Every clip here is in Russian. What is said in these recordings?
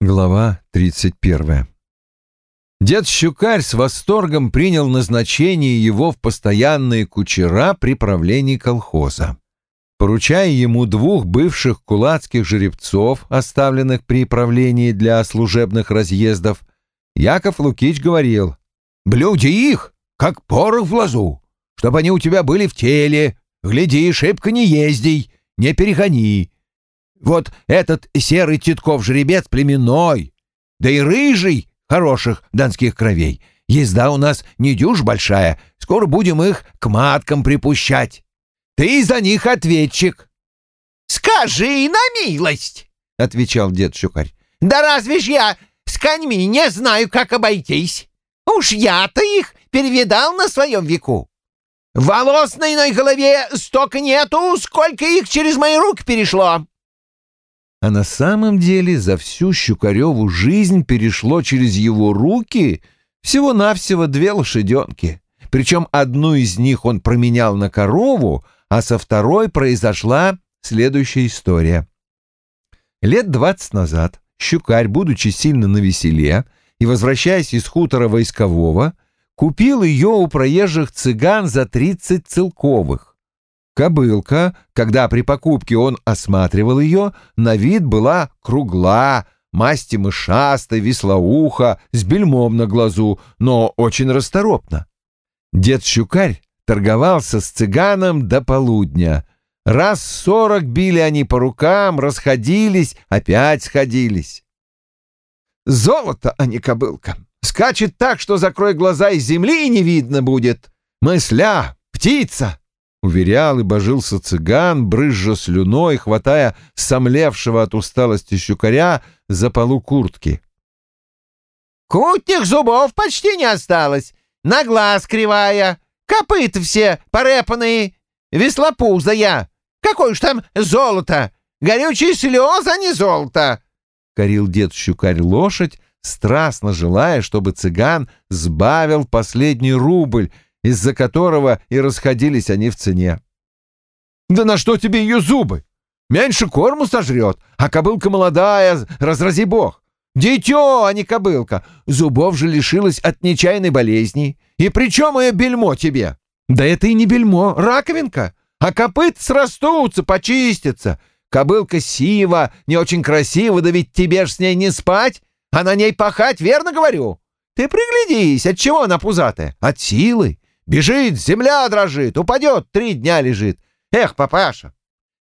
Глава 31. Дед Щукарь с восторгом принял назначение его в постоянные кучера при правлении колхоза. Поручая ему двух бывших кулацких жеребцов, оставленных при правлении для служебных разъездов, Яков Лукич говорил, «Блюди их, как порох в лазу, чтобы они у тебя были в теле, гляди, шибко не езди, не перегони, вот этот серый Титков жеребец племенной, да и рыжий хороших донских кровей. Езда у нас не дюж большая, скоро будем их к маткам припущать. Ты за них ответчик. — Скажи на милость, — отвечал дед Щукарь. — Да разве ж я с коньми не знаю, как обойтись? Уж я-то их перевидал на своем веку. Волос на иной голове столько нету, сколько их через мои руки перешло. А на самом деле за всю Щукареву жизнь перешло через его руки всего-навсего две лошаденки. Причем одну из них он променял на корову, а со второй произошла следующая история. Лет двадцать назад Щукарь, будучи сильно навеселе и возвращаясь из хутора войскового, купил ее у проезжих цыган за тридцать целковых. Кобылка, когда при покупке он осматривал ее, на вид была кругла, масти мышастой, веслоуха, с бельмом на глазу, но очень расторопна. Дед Щукарь торговался с цыганом до полудня. Раз сорок били они по рукам, расходились, опять сходились. Золото, а не кобылка. Скачет так, что закрой глаза и земли не видно будет. Мысля, птица уверял и божился цыган, брызжа слюной, хватая сомлевшего от усталости щукаря за полу куртки. «Кутних зубов почти не осталось, на глаз кривая, копыта все порепанные, веслопуза я. Какое уж там золото! Горючие слезы, а не золото!» — корил дед щукарь лошадь, страстно желая, чтобы цыган сбавил последний рубль, из-за которого и расходились они в цене. «Да на что тебе ее зубы? Меньше корму сожрет, а кобылка молодая, разрази бог. Дитё, а не кобылка. Зубов же лишилась от нечаянной болезни. И при чем ее бельмо тебе? Да это и не бельмо, раковинка. А копыт срастутся, почистятся. Кобылка сива, не очень красива, да ведь тебе ж с ней не спать, а на ней пахать, верно говорю? Ты приглядись, от чего она пузатая? От силы. Бежит, земля дрожит, упадет, три дня лежит. Эх, папаша,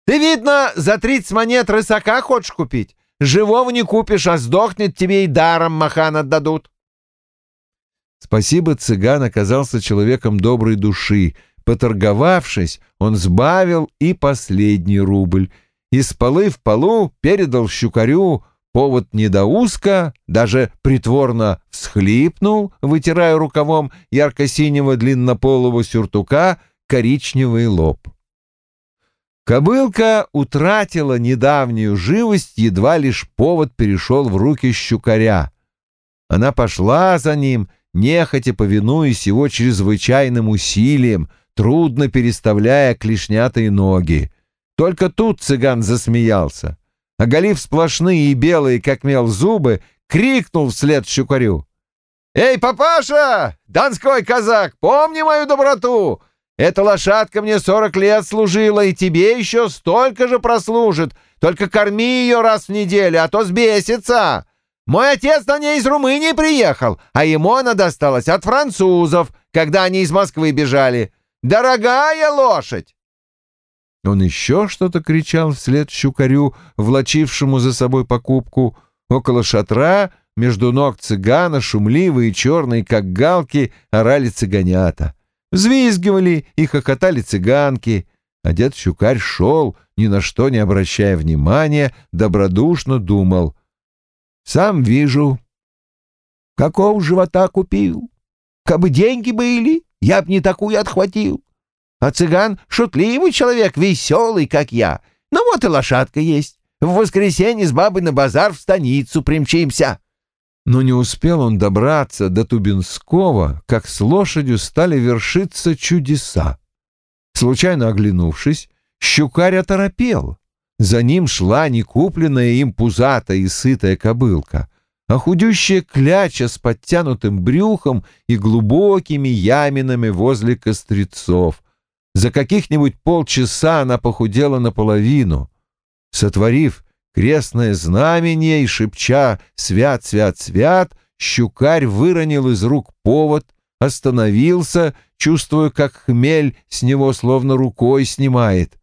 ты, видно, за тридцать монет рысака хочешь купить? Живого не купишь, а сдохнет тебе и даром махан отдадут. Спасибо, цыган оказался человеком доброй души. Поторговавшись, он сбавил и последний рубль. Из полы в полу передал щукарю Повод недоуска даже притворно всхлипнул, вытирая рукавом ярко-синего длиннополого сюртука коричневый лоб. Кобылка утратила недавнюю живость, едва лишь повод перешел в руки щукаря. Она пошла за ним, нехотя повинуясь его чрезвычайным усилием, трудно переставляя клешнятые ноги. Только тут цыган засмеялся оголив сплошные и белые, как мел, зубы, крикнул вслед щукарю. «Эй, папаша, донской казак, помни мою доброту! Эта лошадка мне сорок лет служила, и тебе еще столько же прослужит. Только корми ее раз в неделю, а то сбесится. Мой отец на ней из Румынии приехал, а ему она досталась от французов, когда они из Москвы бежали. Дорогая лошадь!» Он еще что-то кричал вслед щукарю, влачившему за собой покупку. Около шатра, между ног цыгана, шумливые черные, как галки, орали цыганята. Взвизгивали и хохотали цыганки, а дед щукарь шел, ни на что не обращая внимания, добродушно думал. «Сам вижу. Какого живота купил? Кабы деньги были, я б не такую отхватил. А цыган — шутливый человек, веселый, как я. Ну вот и лошадка есть. В воскресенье с бабой на базар в станицу примчимся». Но не успел он добраться до Тубинского, как с лошадью стали вершиться чудеса. Случайно оглянувшись, щукарь оторопел. За ним шла некупленная им пузатая и сытая кобылка, а худющая кляча с подтянутым брюхом и глубокими яминами возле кострецов. За каких-нибудь полчаса она похудела наполовину. Сотворив крестное знамение и шепча «Свят, свят, свят!», щукарь выронил из рук повод, остановился, чувствуя, как хмель с него словно рукой снимает.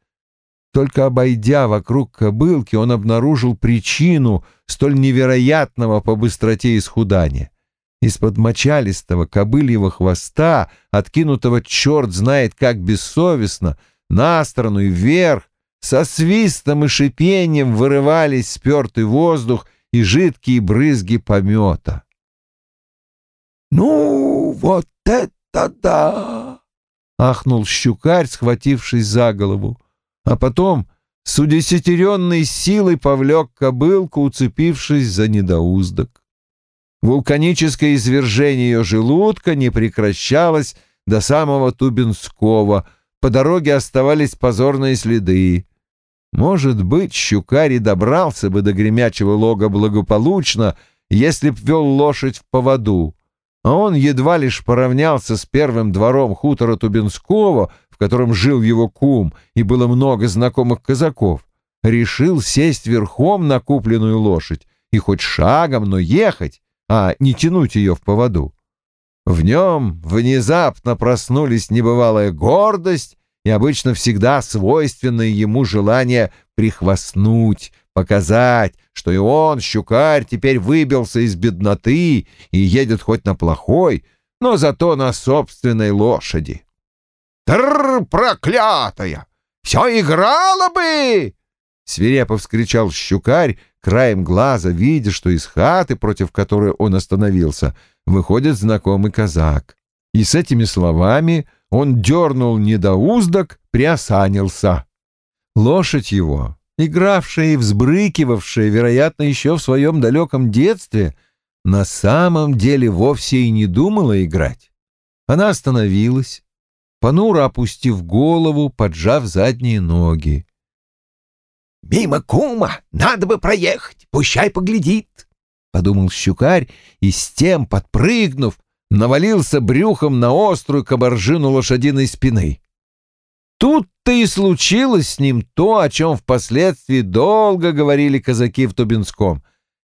Только обойдя вокруг кобылки, он обнаружил причину столь невероятного по быстроте исхудания. Из-под мочалистого кобыльего хвоста, откинутого черт знает как бессовестно, на сторону и вверх, со свистом и шипением вырывались спертый воздух и жидкие брызги помета. «Ну, вот это да!» — ахнул щукарь, схватившись за голову а потом с удесятеренной силой повлек кобылку, уцепившись за недоуздок. Вулканическое извержение ее желудка не прекращалось до самого Тубинского, по дороге оставались позорные следы. Может быть, щукарь добрался бы до гремячего лога благополучно, если б вел лошадь в поводу, а он едва лишь поравнялся с первым двором хутора Тубинского, котором жил его кум, и было много знакомых казаков, решил сесть верхом на купленную лошадь и хоть шагом, но ехать, а не тянуть ее в поводу. В нем внезапно проснулись небывалая гордость и обычно всегда свойственное ему желание прихвастнуть, показать, что и он, щукарь, теперь выбился из бедноты и едет хоть на плохой, но зато на собственной лошади. «Тррр, проклятая! Все играла бы!» Свирепо вскричал щукарь, краем глаза, видя, что из хаты, против которой он остановился, выходит знакомый казак. И с этими словами он дернул недоуздок, приосанился. Лошадь его, игравшая и взбрыкивавшая, вероятно, еще в своем далеком детстве, на самом деле вовсе и не думала играть. Она остановилась, понуро опустив голову, поджав задние ноги. «Мимо кума надо бы проехать, пущай поглядит», — подумал щукарь и с тем, подпрыгнув, навалился брюхом на острую кабаржину лошадиной спины. Тут-то и случилось с ним то, о чем впоследствии долго говорили казаки в Тубинском.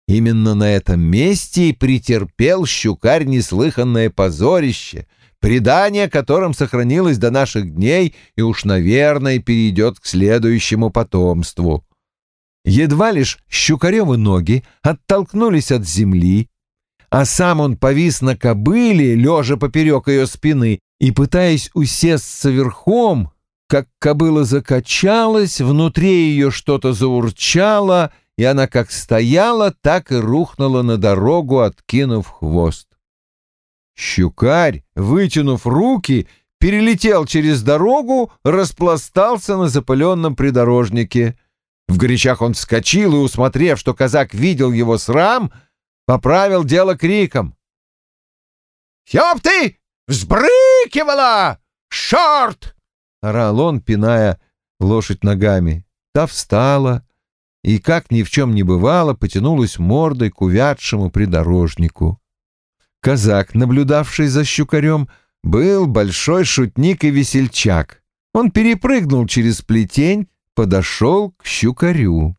Именно на этом месте и претерпел щукарь неслыханное позорище — предание которым сохранилось до наших дней и уж, наверное, перейдет к следующему потомству. Едва лишь щукаревы ноги оттолкнулись от земли, а сам он повис на кобыле, лежа поперек ее спины, и, пытаясь усесться верхом, как кобыла закачалась, внутри ее что-то заурчало, и она как стояла, так и рухнула на дорогу, откинув хвост. Щукарь, вытянув руки, перелетел через дорогу, распластался на запыленном придорожнике. В горячах он вскочил и, усмотрев, что казак видел его срам, поправил дело криком. «Ёб ты! Взбрыкивала! Шорт!» — орал он, пиная лошадь ногами. Та встала и, как ни в чем не бывало, потянулась мордой к увядшему придорожнику. Казак, наблюдавший за щукарем, был большой шутник и весельчак. Он перепрыгнул через плетень, подошел к щукарю.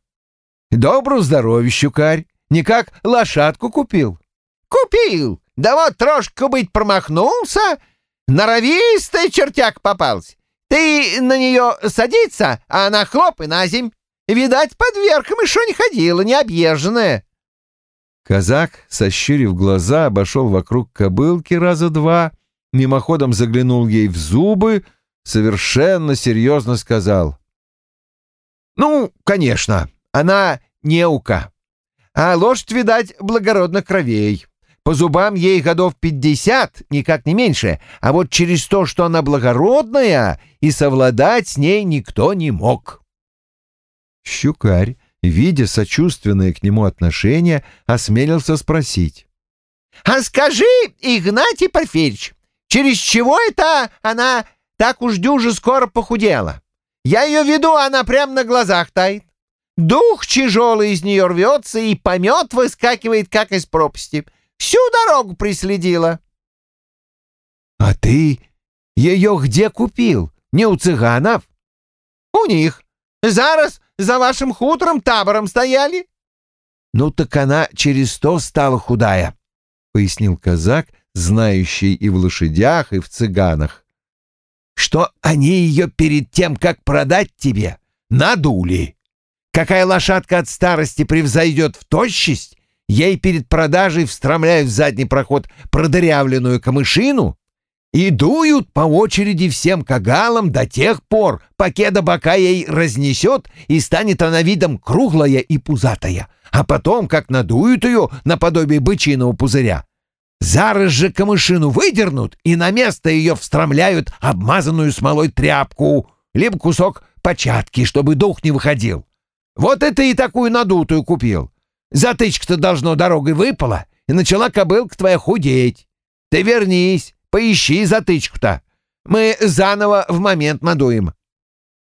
«Доброго здоровья, щукарь! Никак лошадку купил?» «Купил! Да вот трошку быть промахнулся, норовистый чертяк попался. Ты на нее садиться, а она хлоп и на земь. Видать, под верхом еще не ходила, не объезженная». Казак, сощурив глаза, обошел вокруг кобылки раза два, мимоходом заглянул ей в зубы, совершенно серьезно сказал. «Ну, конечно, она неука, а лошадь, видать, благородных кровей. По зубам ей годов пятьдесят, никак не меньше, а вот через то, что она благородная, и совладать с ней никто не мог». Щукарь видя сочувственное к нему отношение, осмелился спросить. «А скажи, Игнатий Порфирьевич, через чего это она так уж дюже скоро похудела? Я ее веду, она прямо на глазах тает. дух тяжелый из нее рвется и помет выскакивает, как из пропасти. Всю дорогу приследила. — А ты ее где купил? Не у цыганов? — У них. Зараз за вашим хутором табором стояли. — Ну так она через то стала худая, — пояснил казак, знающий и в лошадях, и в цыганах. — Что они ее перед тем, как продать тебе, надули. Какая лошадка от старости превзойдет в тощесть, ей перед продажей встромляют в задний проход продырявленную камышину и дуют по очереди всем кагалам до тех пор, пока до бока ей разнесет и станет она видом круглая и пузатая, а потом, как надуют ее наподобие бычиного пузыря, зараз же камышину выдернут и на место ее встромляют обмазанную смолой тряпку, либо кусок початки, чтобы дух не выходил. Вот это и такую надутую купил. Затычка-то должно дорогой выпала, и начала кобылка твоя худеть. Ты вернись, Поищи затычку-то. Мы заново в момент надуем».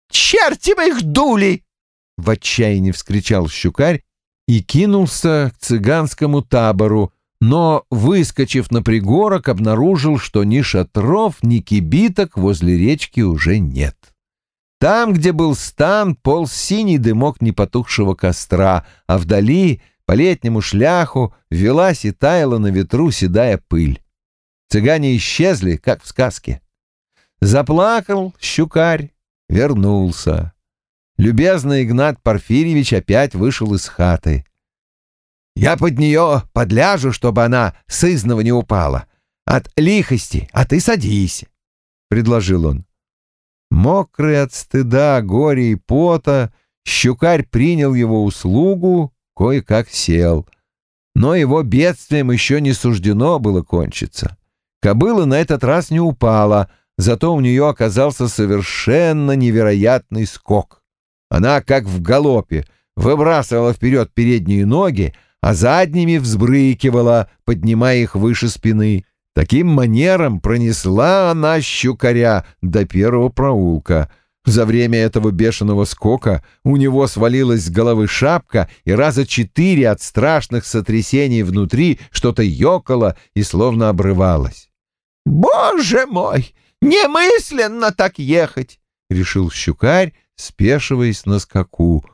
«Черти бы их дули!» — в отчаянии вскричал щукарь и кинулся к цыганскому табору, но, выскочив на пригорок, обнаружил, что ни шатров, ни кибиток возле речки уже нет. Там, где был стан, полз синий дымок непотухшего костра, а вдали, по летнему шляху, велась и таяла на ветру седая пыль. Цыгане исчезли, как в сказке. Заплакал щукарь, вернулся. Любезный Игнат Порфирьевич опять вышел из хаты. «Я под нее подляжу, чтобы она сызново не упала. От лихости, а ты садись», — предложил он. Мокрый от стыда, горя и пота, щукарь принял его услугу, кое-как сел. Но его бедствием еще не суждено было кончиться. Кобыла на этот раз не упала, зато у нее оказался совершенно невероятный скок. Она, как в галопе, выбрасывала вперед передние ноги, а задними взбрыкивала, поднимая их выше спины. Таким манером пронесла она щукаря до первого проулка — за время этого бешеного скока у него свалилась с головы шапка, и раза четыре от страшных сотрясений внутри что-то ёкало и словно обрывалось. «Боже мой! Немысленно так ехать!» — решил щукарь, спешиваясь на скаку.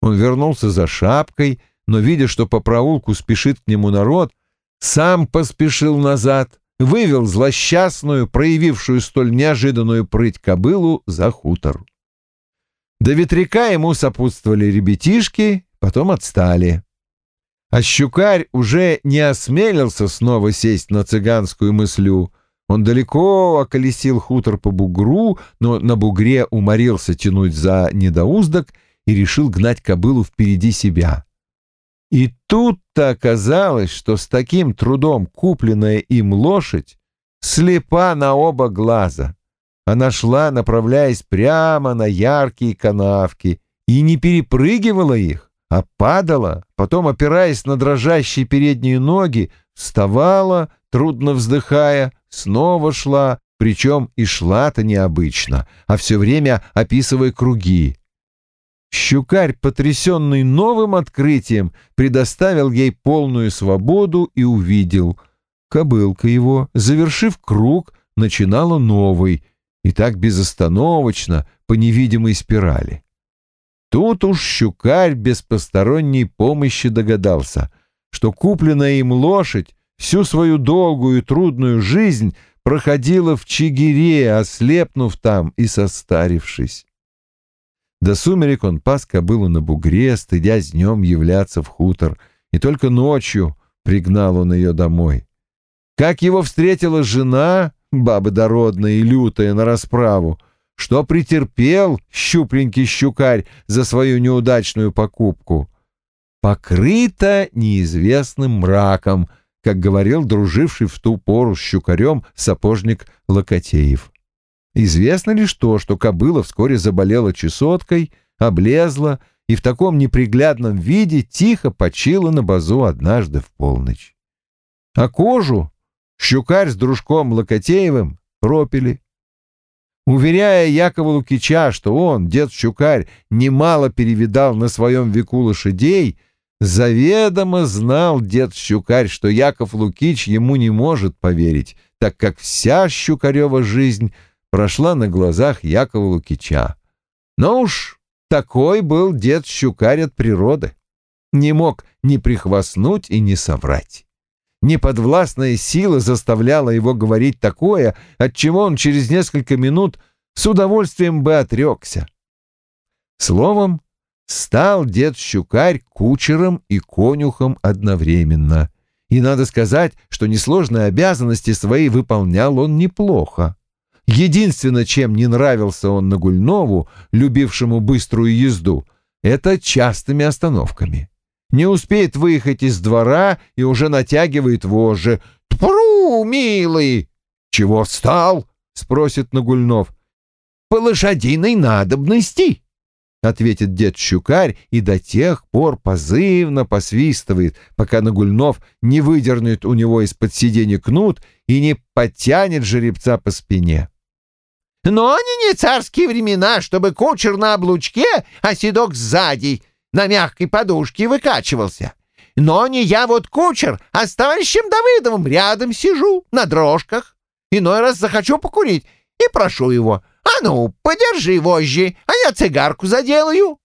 Он вернулся за шапкой, но, видя, что по проулку спешит к нему народ, сам поспешил назад, вывел злосчастную, проявившую столь неожиданную прыть кобылу за хутор. До ветряка ему сопутствовали ребятишки, потом отстали. А щукарь уже не осмелился снова сесть на цыганскую мыслю — он далеко околесил хутор по бугру, но на бугре уморился тянуть за недоуздок и решил гнать кобылу впереди себя. И тут-то оказалось, что с таким трудом купленная им лошадь слепа на оба глаза. Она шла, направляясь прямо на яркие канавки, и не перепрыгивала их, а падала, потом, опираясь на дрожащие передние ноги, вставала, трудно вздыхая, снова шла, причем и шла-то необычно, а все время описывая круги. Щукарь, потрясенный новым открытием, предоставил ей полную свободу и увидел. Кобылка его, завершив круг, начинала новый, и так безостановочно, по невидимой спирали. Тут уж щукарь без посторонней помощи догадался, что купленная им лошадь всю свою долгую и трудную жизнь проходила в Чигире, ослепнув там и состарившись. До сумерек он пас кобылу на бугре, стыдясь днем являться в хутор, и только ночью пригнал он ее домой. Как его встретила жена, баба дородная и лютая, на расправу, что претерпел щупленький щукарь за свою неудачную покупку, покрыто неизвестным мраком — как говорил друживший в ту пору с щукарем сапожник Локотеев. Известно лишь то, что кобыла вскоре заболела чесоткой, облезла и в таком неприглядном виде тихо почила на базу однажды в полночь. А кожу щукарь с дружком Локотеевым пропили. Уверяя Якова Лукича, что он, дед Щукарь, немало перевидал на своем веку лошадей, заведомо знал дед Щукарь, что Яков Лукич ему не может поверить, так как вся Щукарева жизнь прошла на глазах Якова Лукича. Но уж такой был дед Щукарь от природы. Не мог ни прихвастнуть и не соврать. Неподвластная сила заставляла его говорить такое, от чего он через несколько минут с удовольствием бы отрекся. Словом, стал дед Щукарь кучером и конюхом одновременно. И надо сказать, что несложные обязанности свои выполнял он неплохо. Единственное, чем не нравился он Нагульнову, любившему быструю езду, это частыми остановками. Не успеет выехать из двора и уже натягивает вожжи. «Тпру, милый!» «Чего встал?» — спросит Нагульнов. «По лошадиной надобности», — ответит дед Щукарь и до тех пор позывно посвистывает, пока Нагульнов не выдернет у него из-под сиденья кнут и не подтянет жеребца по спине. «Но они не царские времена, чтобы кучер на облучке, а седок сзади», на мягкой подушке выкачивался. Но не я вот кучер, а с товарищем Давыдовым рядом сижу, на дрожках. Иной раз захочу покурить и прошу его, а ну, подержи вожжи, а я цигарку заделаю.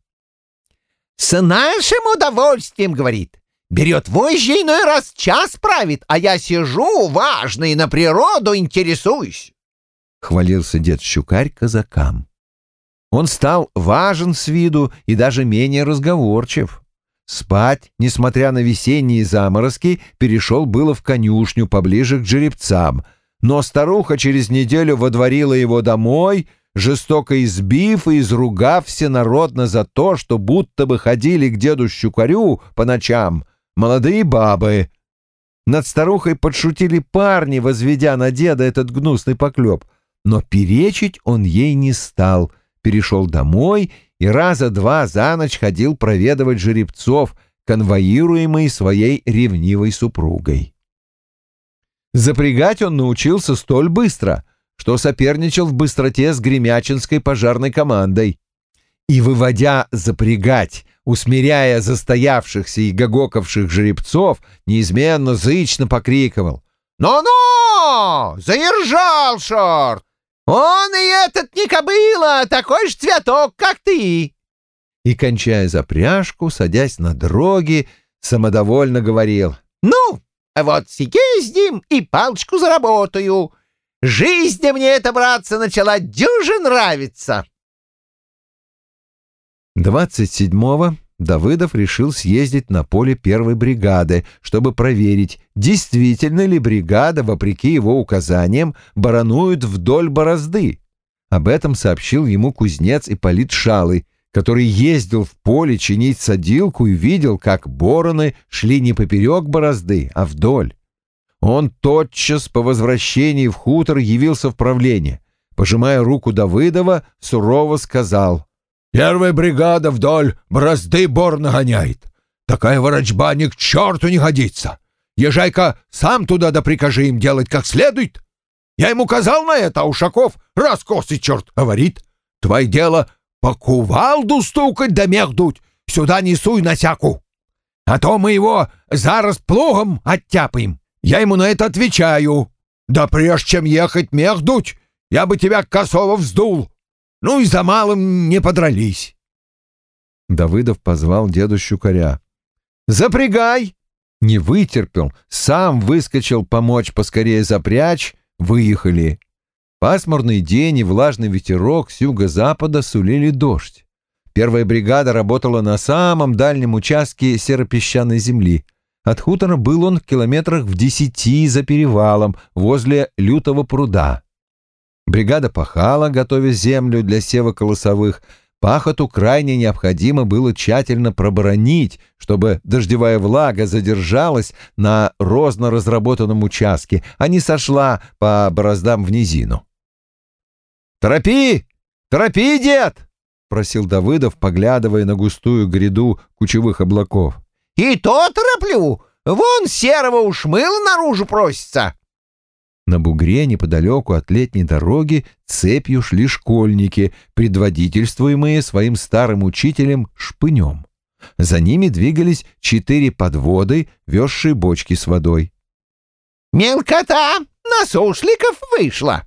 С нашим удовольствием, говорит. Берет вожжи иной раз час правит, а я сижу важный на природу интересуюсь. Хвалился дед Щукарь казакам. Он стал важен с виду и даже менее разговорчив. Спать, несмотря на весенние заморозки, перешел было в конюшню поближе к жеребцам, но старуха через неделю водворила его домой, жестоко избив и изругав всенародно за то, что будто бы ходили к деду Щукарю по ночам молодые бабы. Над старухой подшутили парни, возведя на деда этот гнусный поклеп, но перечить он ей не стал — перешел домой и раза два за ночь ходил проведывать жеребцов, конвоируемый своей ревнивой супругой. Запрягать он научился столь быстро, что соперничал в быстроте с Гремячинской пожарной командой. И, выводя запрягать, усмиряя застоявшихся и гогокавших жеребцов, неизменно зычно покрикивал «Ну-ну! Заержал, шорт! Он и этот не кобыла, а такой же цветок, как ты!» И, кончая запряжку, садясь на дроги, самодовольно говорил. «Ну, а вот съездим и палочку заработаю. Жизнь мне эта, братца, начала дюже нравиться!» Двадцать седьмого Давыдов решил съездить на поле первой бригады, чтобы проверить, действительно ли бригада, вопреки его указаниям, баранует вдоль борозды. Об этом сообщил ему кузнец Ипполит Шалы, который ездил в поле чинить садилку и видел, как бороны шли не поперек борозды, а вдоль. Он тотчас по возвращении в хутор явился в правление. Пожимая руку Давыдова, сурово сказал Первая бригада вдоль бразды бор нагоняет. Такая ворочба ни к черту не годится. Езжай-ка сам туда да прикажи им делать как следует. Я ему казал на это, а Ушаков раскосый черт говорит. Твое дело по кувалду стукать да мех дуть, сюда не суй насяку. А то мы его зараз плугом оттяпаем. Я ему на это отвечаю. Да прежде чем ехать мех дуть, я бы тебя косово вздул. Ну и за малым не подрались. Давыдов позвал деду Щукаря. «Запрягай!» Не вытерпел, сам выскочил помочь поскорее запрячь, выехали. Пасмурный день и влажный ветерок с юго-запада сулили дождь. Первая бригада работала на самом дальнем участке серопесчаной земли. От хутора был он в километрах в десяти за перевалом, возле лютого пруда. Бригада пахала, готовя землю для сева колосовых. Пахоту крайне необходимо было тщательно проборонить, чтобы дождевая влага задержалась на розно разработанном участке, а не сошла по бороздам в низину. «Торопи! Торопи, дед!» — просил Давыдов, поглядывая на густую гряду кучевых облаков. «И то тороплю! Вон серого уж наружу просится!» На бугре неподалеку от летней дороги цепью шли школьники, предводительствуемые своим старым учителем Шпынем. За ними двигались четыре подводы, везшие бочки с водой. «Мелкота на сушликов вышла!»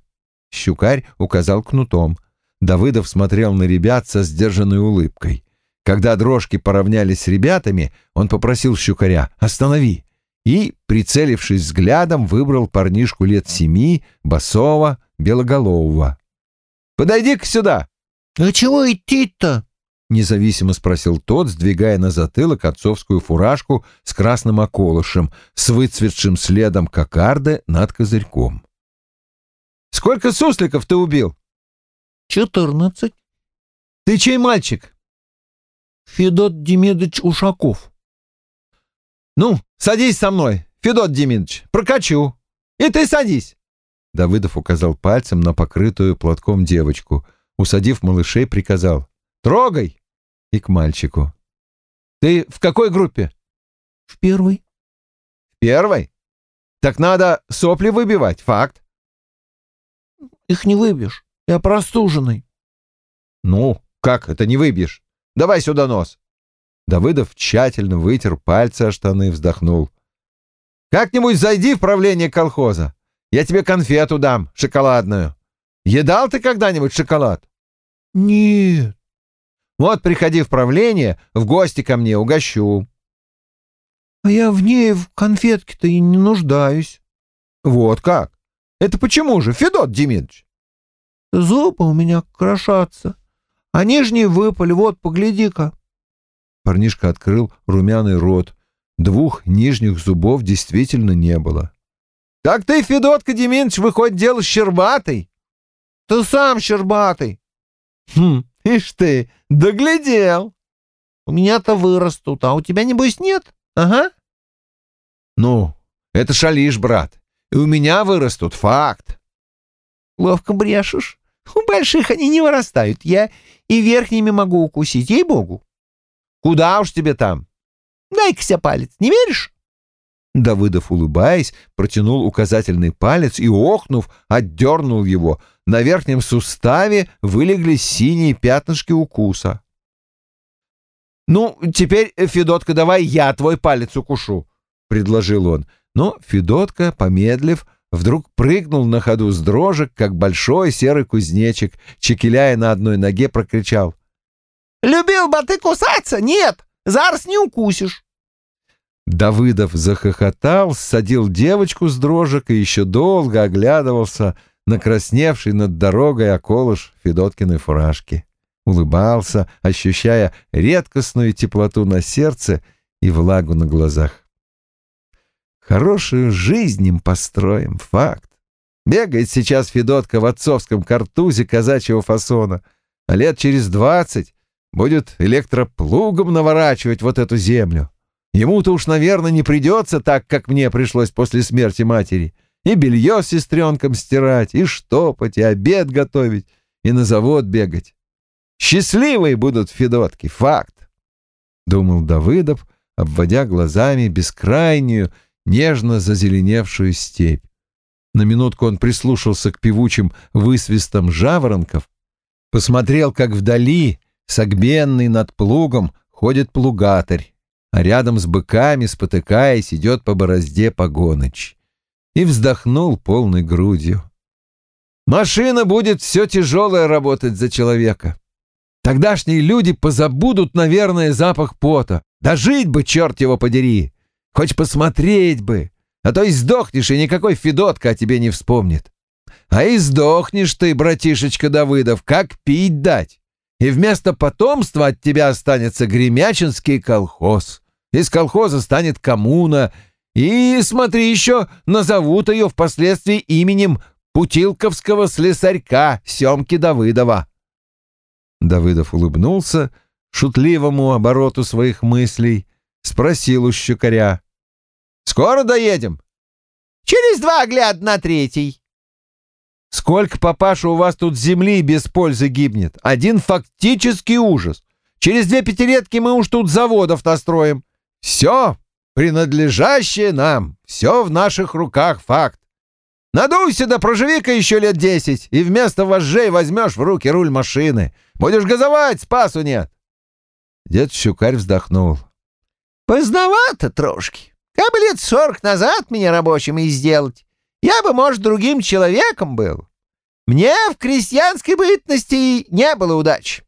Щукарь указал кнутом. Давыдов смотрел на ребят со сдержанной улыбкой. Когда дрожки поравнялись с ребятами, он попросил щукаря «Останови!» и, прицелившись взглядом, выбрал парнишку лет семи, босого, белоголового. «Подойди-ка сюда!» «А чего идти-то?» — независимо спросил тот, сдвигая на затылок отцовскую фуражку с красным околышем, с выцветшим следом кокарды над козырьком. «Сколько сусликов ты убил?» «Четырнадцать». «Ты чей мальчик?» «Федот Демидович Ушаков». «Ну, садись со мной, Федот Демидович, прокачу. И ты садись!» Давыдов указал пальцем на покрытую платком девочку. Усадив малышей, приказал «Трогай!» и к мальчику. «Ты в какой группе?» «В первой». «В первой? Так надо сопли выбивать, факт». «Их не выбьешь, я простуженный». «Ну, как это не выбьешь? Давай сюда нос». Давыдов тщательно вытер пальцы о штаны, вздохнул. «Как-нибудь зайди в правление колхоза. Я тебе конфету дам, шоколадную. Едал ты когда-нибудь шоколад?» «Нет». «Вот приходи в правление, в гости ко мне угощу». «А я в ней в конфетке-то и не нуждаюсь». «Вот как? Это почему же, Федот Демидович?» «Зубы у меня крошатся, а нижние выпали, вот, погляди-ка». Парнишка открыл румяный рот. Двух нижних зубов действительно не было. — Так ты, Федот Кадеминович, выходит, дело щербатый? — Ты сам щербатый. — Хм, ишь ты, доглядел. — У меня-то вырастут, а у тебя, небось, нет? Ага. — Ну, это шалишь, брат. И у меня вырастут, факт. — Ловко брешешь. У больших они не вырастают. Я и верхними могу укусить, ей-богу. Куда уж тебе там? Дай-ка палец, не веришь? Давыдов, улыбаясь, протянул указательный палец и, охнув, отдернул его. На верхнем суставе вылегли синие пятнышки укуса. «Ну, теперь, Федотка, давай я твой палец укушу», — предложил он. Но Федотка, помедлив, вдруг прыгнул на ходу с дрожек, как большой серый кузнечик, чекеляя на одной ноге, прокричал. Любил бы ты кусаться? Нет, зараз не укусишь. Давыдов захохотал, садил девочку с дрожек и еще долго оглядывался на красневший над дорогой околыш Федоткиной фуражки. Улыбался, ощущая редкостную теплоту на сердце и влагу на глазах. Хорошую жизнь им построим, факт. Бегает сейчас Федотка в отцовском картузе казачьего фасона, а лет через двадцать будет электроплугом наворачивать вот эту землю. Ему-то уж, наверное, не придется так, как мне пришлось после смерти матери. И белье с сестренком стирать, и штопать, и обед готовить, и на завод бегать. Счастливые будут Федотки, факт. Думал Давыдов, обводя глазами бескрайнюю, нежно зазеленевшую степь. На минутку он прислушался к певучим высвистам жаворонков, посмотрел, как вдали согбенный над плугом, ходит плугатарь, а рядом с быками, спотыкаясь, идет по борозде погоныч. И вздохнул полной грудью. Машина будет все тяжелое работать за человека. Тогдашние люди позабудут, наверное, запах пота. Да жить бы, черт его подери! Хоть посмотреть бы, а то и сдохнешь, и никакой Федотка о тебе не вспомнит. А и сдохнешь ты, братишечка Давыдов, как пить дать и вместо потомства от тебя останется Гремячинский колхоз. Из колхоза станет коммуна, и, смотри еще, назовут ее впоследствии именем Путилковского слесарька Семки Давыдова. Давыдов улыбнулся шутливому обороту своих мыслей, спросил у щукаря. «Скоро доедем?» «Через два гляд на третий». Сколько, папаша, у вас тут земли без пользы гибнет? Один фактический ужас. Через две пятилетки мы уж тут заводов настроим. Все принадлежащее нам, все в наших руках факт. Надуйся да проживи-ка еще лет десять, и вместо вожжей возьмешь в руки руль машины. Будешь газовать, спасу нет. Дед Щукарь вздохнул. Поздновато трошки. Как бы лет сорок назад меня рабочим и сделать, я бы, может, другим человеком был. Мне в крестьянской бытности не было удачи.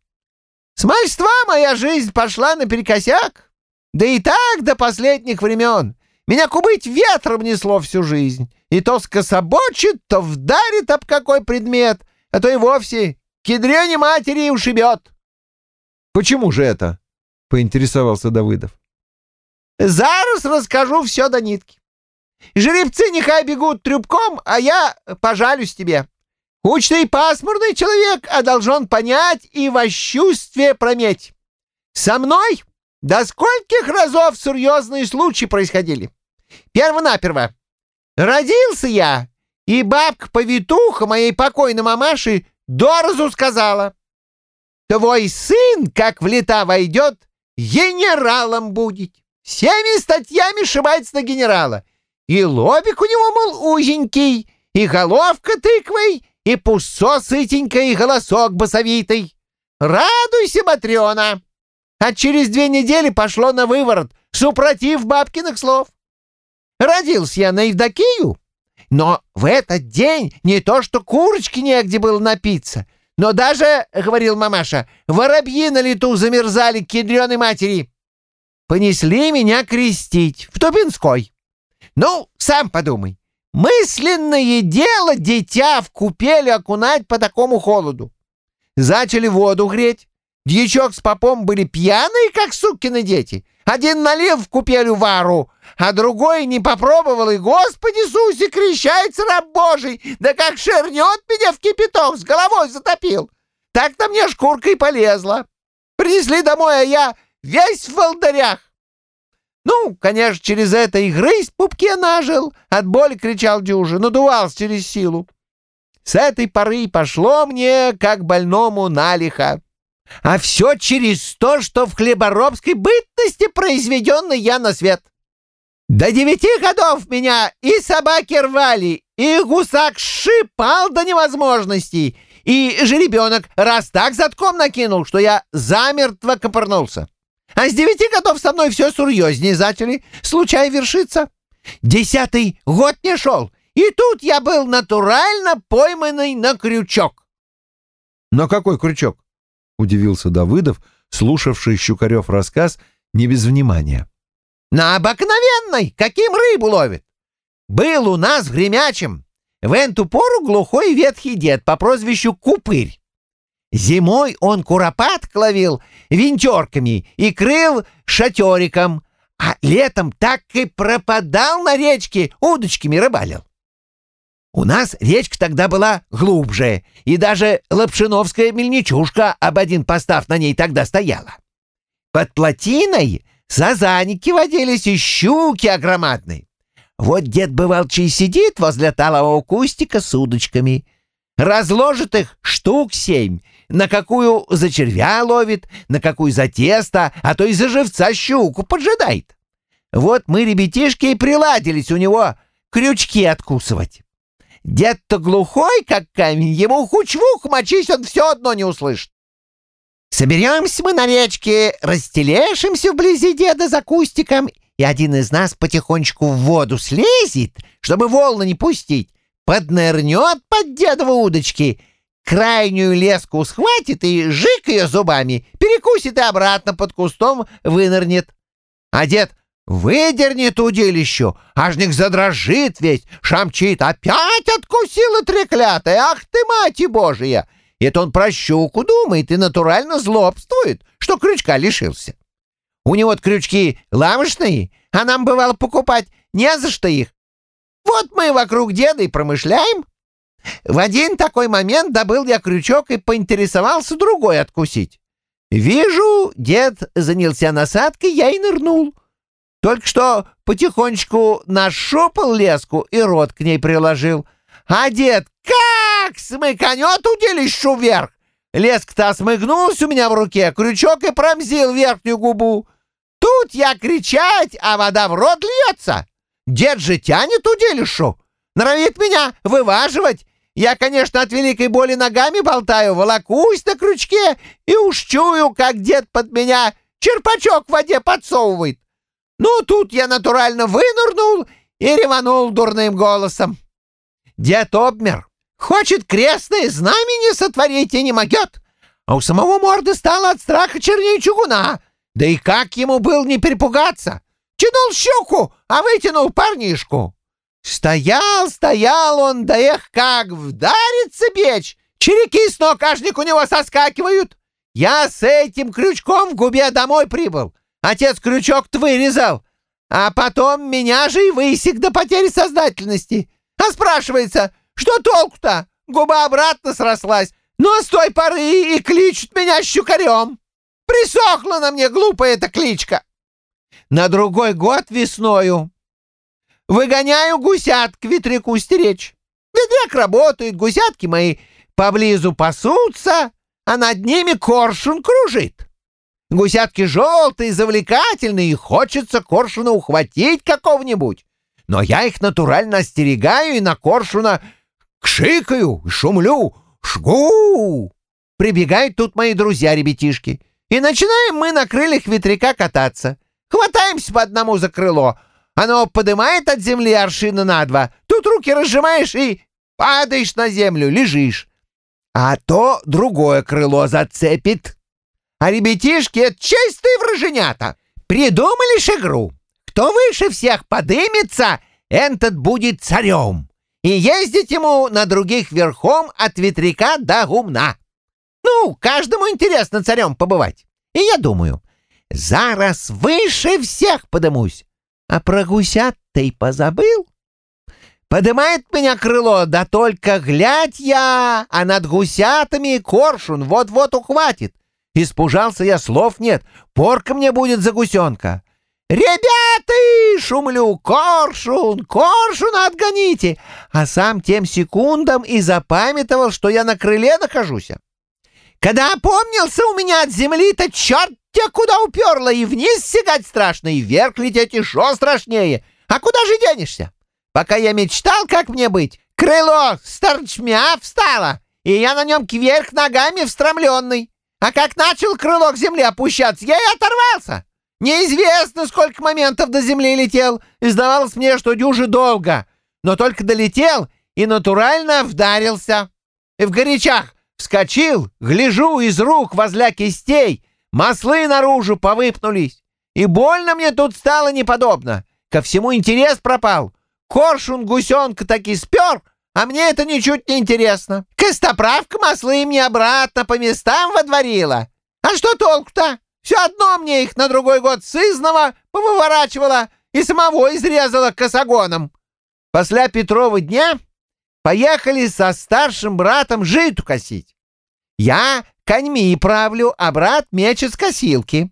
С мальства моя жизнь пошла наперекосяк. Да и так до последних времен. Меня кубыть ветром несло всю жизнь. И то скособочит, то вдарит об какой предмет, а то и вовсе кедрёне матери ушибет. — Почему же это? — поинтересовался Давыдов. — Зараз расскажу все до нитки. Жеребцы нехай бегут трюбком, а я пожалюсь тебе. Учный пасмурный человек, а должен понять и во чувстве прометь. Со мной до скольких разов серьезные случаи происходили. Перво-наперво. Родился я, и бабка-повитуха моей покойной мамаши доразу сказала. Твой сын, как в лета войдет, генералом будет. Всеми статьями шибается на генерала. И лобик у него, мол, узенький, и головка тыквой, и пусцо сытенькое, и голосок басовитый. Радуйся, Матрена! А через две недели пошло на выворот, супротив бабкиных слов. Родился я на Евдокию, но в этот день не то что курочки негде было напиться, но даже, — говорил мамаша, — воробьи на лету замерзали к матери. Понесли меня крестить в Тубинской. Ну, сам подумай, Мысленное дело дитя в купели окунать по такому холоду. Зачали воду греть. Дьячок с попом были пьяные, как сукины дети. Один налил в купелю вару, а другой не попробовал, и, Господи Иисусе, крещается раб Божий, да как шернет меня в кипяток, с головой затопил. Так-то мне шкурка и полезла. Принесли домой, а я весь в волдырях. Ну, конечно, через это и грызть пупке нажил. От боли кричал дюжи, надувался через силу. С этой поры пошло мне, как больному, налиха. А все через то, что в хлеборобской бытности произведенный я на свет. До девяти годов меня и собаки рвали, и гусак шипал до невозможности, и жеребенок раз так затком накинул, что я замертво копырнулся. А с девяти годов со мной все серьезнее зачали. Случай вершится. Десятый год не шел, и тут я был натурально пойманный на крючок. — На какой крючок? — удивился Давыдов, слушавший Щукарев рассказ не без внимания. — На обыкновенной, каким рыбу ловит. Был у нас в Гремячем в эту пору глухой ветхий дед по прозвищу Купырь. Зимой он куропат ловил винтерками и крыл шатериком, а летом так и пропадал на речке, удочками рыбалил. У нас речка тогда была глубже, и даже лапшиновская мельничушка об один постав на ней тогда стояла. Под плотиной сазаники водились и щуки огромадные. Вот дед бывалчий сидит возле талого кустика с удочками, разложит их штук семь на какую за червя ловит, на какую за тесто, а то и за живца щуку поджидает. Вот мы, ребятишки, и приладились у него крючки откусывать. Дед-то глухой, как камень, ему хучвух мочись, он все одно не услышит. Соберемся мы на речке, растелешимся вблизи деда за кустиком, и один из нас потихонечку в воду слезет, чтобы волны не пустить, поднырнет под дедовы удочки — крайнюю леску схватит и жик ее зубами, перекусит и обратно под кустом вынырнет. А дед выдернет удилищу, ажник задрожит весь, шамчит, опять откусила треклятая, ах ты, мать божия! Это он про щуку думает и натурально злобствует, что крючка лишился. У него крючки ламочные, а нам бывало покупать не за что их. Вот мы вокруг деда и промышляем, в один такой момент добыл я крючок и поинтересовался другой откусить. Вижу, дед занялся насадкой, я и нырнул. Только что потихонечку нашопал леску и рот к ней приложил. А дед как смыканет удилищу вверх! Леск-то смыгнулся у меня в руке, крючок и промзил верхнюю губу. Тут я кричать, а вода в рот льется. Дед же тянет удилищу. норовит меня вываживать. Я, конечно, от великой боли ногами болтаю, волокусь на крючке и уж чую, как дед под меня черпачок в воде подсовывает. Ну, тут я натурально вынырнул и реванул дурным голосом. Дед обмер, хочет крестное знамени сотворить и не могет, а у самого морды стало от страха чернее чугуна. Да и как ему был не перепугаться? Тянул щуку, а вытянул парнишку. Стоял, стоял он, да эх, как вдарится печь! Череки с ног каждник у него соскакивают. Я с этим крючком в губе домой прибыл. Отец крючок-то вырезал. А потом меня же и высек до потери сознательности. А спрашивается, что толку-то? Губа обратно срослась. Но с той поры и кличут меня щукарем. Присохла на мне глупая эта кличка. На другой год весною выгоняю гусят к ветряку стеречь. Ветряк работает, гусятки мои поблизу пасутся, а над ними коршун кружит. Гусятки желтые, завлекательные, и хочется коршуна ухватить какого-нибудь. Но я их натурально остерегаю и на коршуна кшикаю, шумлю, шгу. Прибегают тут мои друзья-ребятишки, и начинаем мы на крыльях ветряка кататься. Хватаемся по одному за крыло. Оно подымает от земли аршина на два. Тут руки разжимаешь и падаешь на землю, лежишь. А то другое крыло зацепит. А ребятишки — это чистые враженята. Придумали ж игру. Кто выше всех подымется, этот будет царем. И ездить ему на других верхом от ветряка до гумна. Ну, каждому интересно царем побывать. И я думаю, зараз выше всех подымусь. А про гусят ты позабыл? Подымает меня крыло, да только глядь я, а над гусятами коршун вот-вот ухватит. Испужался я, слов нет, порка мне будет за гусенка. «Ребята!» — шумлю. «Коршун! Коршун отгоните!» А сам тем секундам и запамятовал, что я на крыле нахожусь. Когда опомнился у меня от земли-то, черт тебя куда уперла, и вниз сигать страшно, и вверх лететь еще страшнее. А куда же денешься? Пока я мечтал, как мне быть, крыло старчмя встало, и я на нем кверх ногами встромленный. А как начал крыло к земле опущаться, я и оторвался. Неизвестно, сколько моментов до земли летел, и сдавалось мне, что дюжи долго, но только долетел и натурально вдарился. И в горячах вскочил, гляжу из рук возле кистей, маслы наружу повыпнулись. И больно мне тут стало неподобно. Ко всему интерес пропал. Коршун гусенка таки спер, а мне это ничуть не интересно. Костоправка маслы мне обратно по местам водворила. А что толку-то? Все одно мне их на другой год сызного повыворачивала и самого изрезала косогоном. После Петрова дня поехали со старшим братом житу косить. Я коньми правлю, а брат мечет с косилки.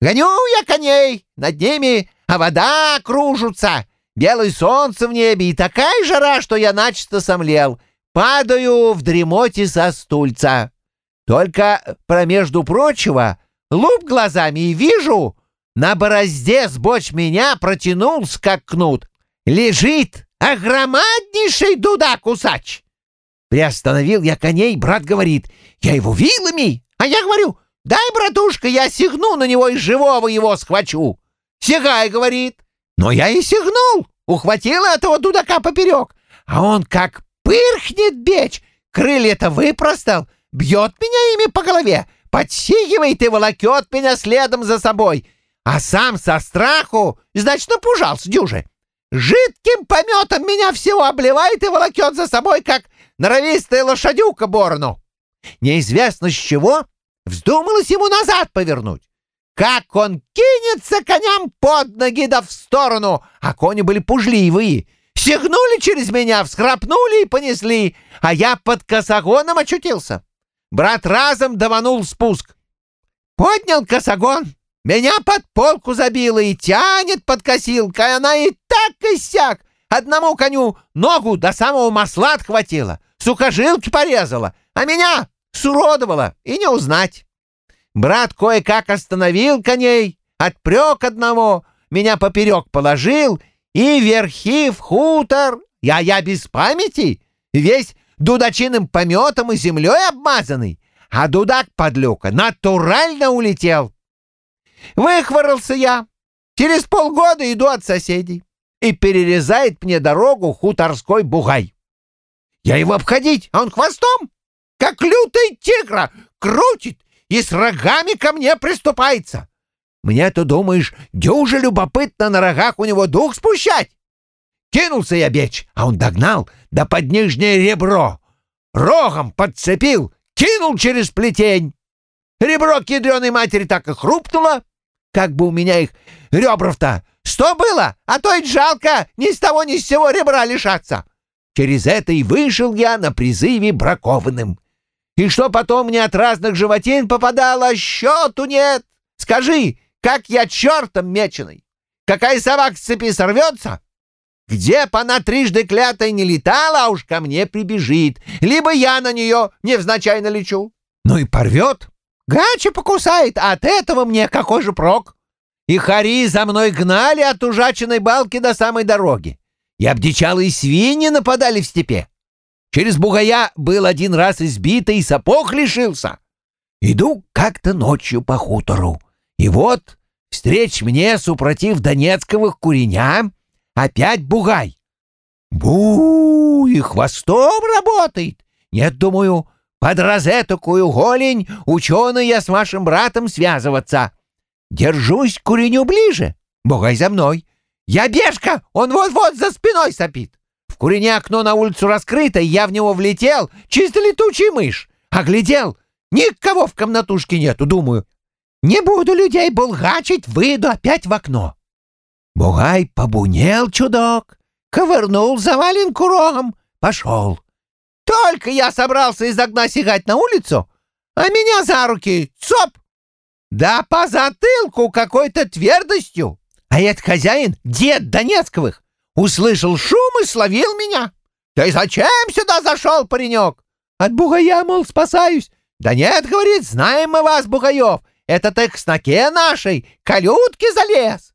Гоню я коней, над ними, а вода кружится, белое солнце в небе и такая жара, что я начисто сомлел. Падаю в дремоте со стульца. Только, промежду прочего, луп глазами и вижу, на борозде сбочь меня протянулся, как кнут. Лежит огромаднейший дуда-кусач. Приостановил я коней, брат говорит, я его вилами, а я говорю, дай, братушка, я сигну на него и живого его схвачу. Сигай, говорит. Но я и сигнул, ухватил этого дудака поперек, а он как пырхнет бечь, крылья-то выпростал, бьет меня ими по голове, подсигивает и волокет меня следом за собой, а сам со страху, значит, напужался дюже. Жидким пометом меня всего обливает и волокет за собой, как норовистая лошадюка борону. Неизвестно с чего вздумалось ему назад повернуть. Как он кинется коням под ноги да в сторону, а кони были пужливые. Сигнули через меня, всхрапнули и понесли, а я под косогоном очутился. Брат разом даванул спуск. Поднял косогон, меня под полку забило и тянет под косилкой, она и так и сяк. Одному коню ногу до самого масла отхватила, сухожилки порезала, а меня суродовала и не узнать. Брат кое-как остановил коней, отпрек одного, меня поперек положил и верхи в хутор Я я без памяти, весь дудочиным пометом и землей обмазанный, а дудак подлюка натурально улетел. Выхворался я. Через полгода иду от соседей, и перерезает мне дорогу хуторской бугай. Я его обходить, а он хвостом, как лютый тигра, крутит и с рогами ко мне приступается. Мне, ты думаешь, дюже любопытно на рогах у него дух спущать? Кинулся я бечь, а он догнал, да под нижнее ребро. Рогом подцепил, кинул через плетень. Ребро к матери так и хрупнуло, как бы у меня их ребров-то сто было, а то и жалко ни с того ни с сего ребра лишаться. Через это и вышел я на призыве бракованным. И что потом мне от разных животин попадало, счету нет. Скажи, как я чертом меченый? Какая собака с цепи сорвется? Где б она трижды клятой не летала, а уж ко мне прибежит, либо я на нее невзначай налечу. Ну и порвет, гачи покусает, а от этого мне какой же прок? И хари за мной гнали от ужаченной балки до самой дороги. И обдичалые свиньи нападали в степе. Через бугая был один раз избитый, и сапог лишился. Иду как-то ночью по хутору. И вот, встреч мне, супротив донецковых куреня, опять бугай. Бу, и хвостом работает. Нет, думаю, под розетокую голень ученый я с вашим братом связываться. Держусь к ближе. Бугай за мной. Я бешка, он вот-вот за спиной сопит. В курине окно на улицу раскрыто, я в него влетел, чисто летучий мышь. Оглядел, никого в комнатушке нету, думаю. Не буду людей булгачить, выйду опять в окно. Бугай побунел чудок, ковырнул заваленку рогом, пошел. Только я собрался из окна сигать на улицу, а меня за руки цоп! Да по затылку какой-то твердостью. А этот хозяин, дед Донецковых, услышал шум и словил меня. «Ты зачем сюда зашел, паренек?» «От бугая, мол, спасаюсь». «Да нет, — говорит, — знаем мы вас, бугаев, это ты к сноке нашей, калютки залез».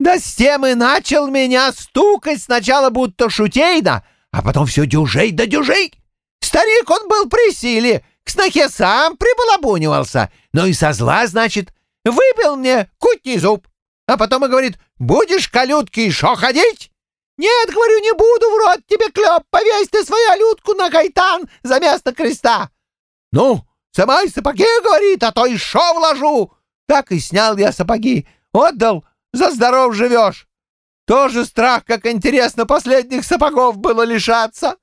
Да с тем и начал меня стукать сначала будто шутейно, а потом все дюжей да дюжей. Старик он был при силе, к снохе сам прибалабунивался, но и со зла, значит, выбил мне кутний зуб. А потом и говорит, будешь калютки шо ходить? Нет, говорю, не буду в рот тебе клеп, повесь ты свою алютку на гайтан за место креста. Ну, сама сапоги, говорит, а то и шо вложу. Так и снял я сапоги, отдал, за здоров живешь. Тоже страх, как интересно, последних сапогов было лишаться.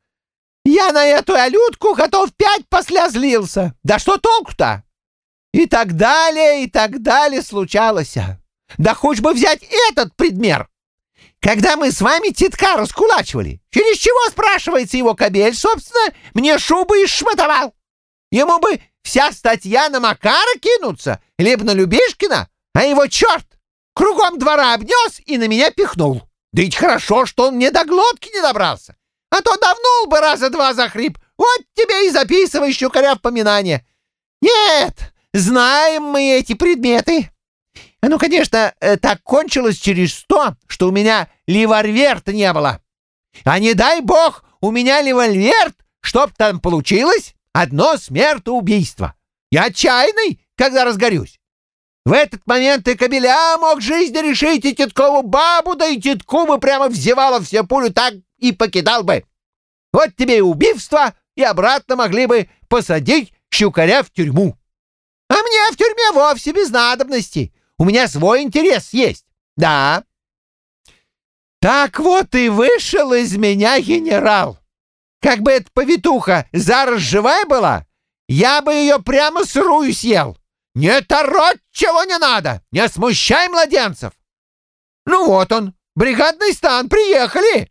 Я на эту алютку готов пять посля злился. Да что толку-то? И так далее, и так далее случалось. Да хоть бы взять этот предмер. Когда мы с вами титка раскулачивали, через чего, спрашивается его кобель, собственно, мне шубы изшматовал. Ему бы вся статья на Макара кинуться, либо на Любешкина, а его черт кругом двора обнес и на меня пихнул. Да ведь хорошо, что он мне до глотки не добрался, а то давнул бы раза два за хрип. Вот тебе и записывай, щукаря, в поминание. Нет, знаем мы эти предметы. Ну, конечно, э, так кончилось через то, что у меня ливарверта не было. А не дай бог, у меня ливарверт, чтоб там получилось одно смертоубийство. Я отчаянный, когда разгорюсь. В этот момент и кобеля мог жизнь решить, и теткову бабу, да и тетку бы прямо взевала все пулю, так и покидал бы. Вот тебе и убийство, и обратно могли бы посадить щукаря в тюрьму. А мне в тюрьме вовсе без надобности. У меня свой интерес есть. Да. Так вот и вышел из меня генерал. Как бы эта повитуха зараз живая была, я бы ее прямо сырую съел. Не торопь, чего не надо, не смущай младенцев. Ну вот он, бригадный стан, приехали.